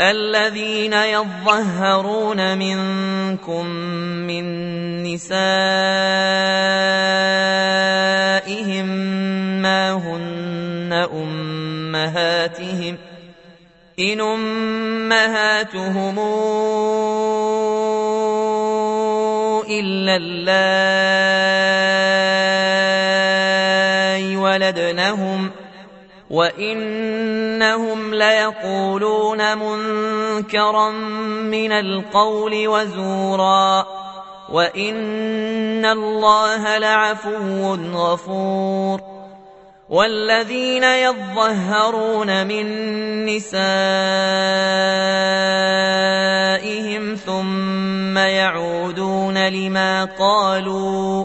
الذين يظهرون منكم من نسائهم ما هن أمهاتهم إن أمهاتهم إلا اللائي ولدنهم وانهم ليقولون منكرا من القول وزورا وان الله لعفو غفور والذين يظهرون من نسائهم ثم يعودون لما قالوا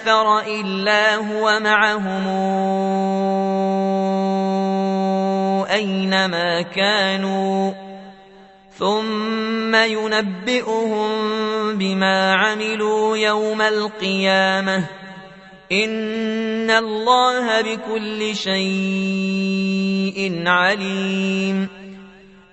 أكثر إلا هو معهم. أينما كانوا. ثم ينبئهم بما عملوا يوم القيامة. إن الله بكل شيء عليم.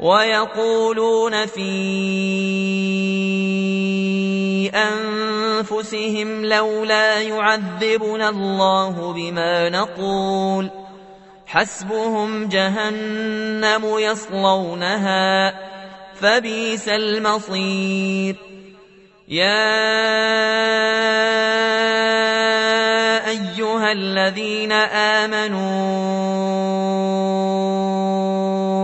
ويقولون في أنفسهم لولا يعذبنا الله بما نقول حسبهم جهنم يصلونها فبئس المصير يا أيها الذين آمنوا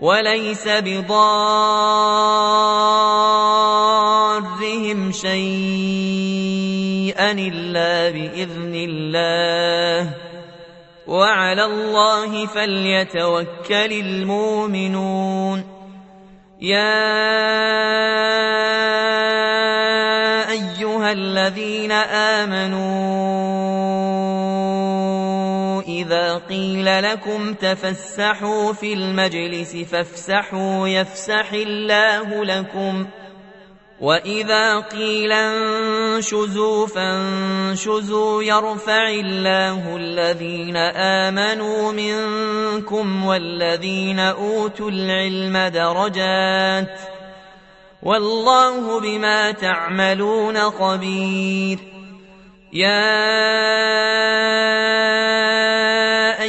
وليس بضارهم شيئا إلا بإذن الله وعلى الله فليتوكل المؤمنون يا أيها الذين آمنوا لكم تفسحوا في المجلس فافسحوا يفسح الله لكم. وإذا قيل انشزوا فانشزوا يرفع الله الذين آمنوا منكم والذين أوتوا العلم درجات ۖ. والله بما تعملون خبير. يا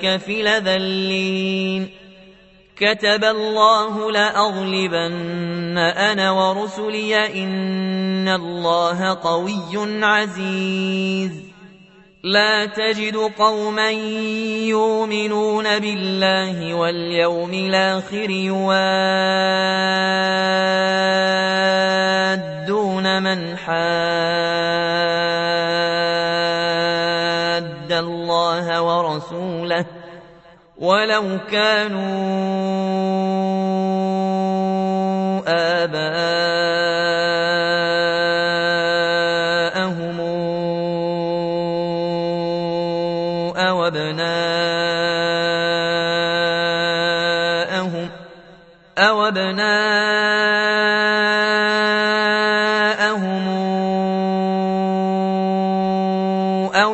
في لذلين كتب الله لأغلبن أنا ورسلي إن الله قوي عزيز. لا تجد قوما يؤمنون بالله واليوم الآخر يوان من حاد. الله ورسوله ولو كانوا آباءهم أو أبناءهم أو أبناءهم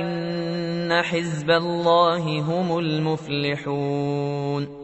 إن حزب الله هم المفلحون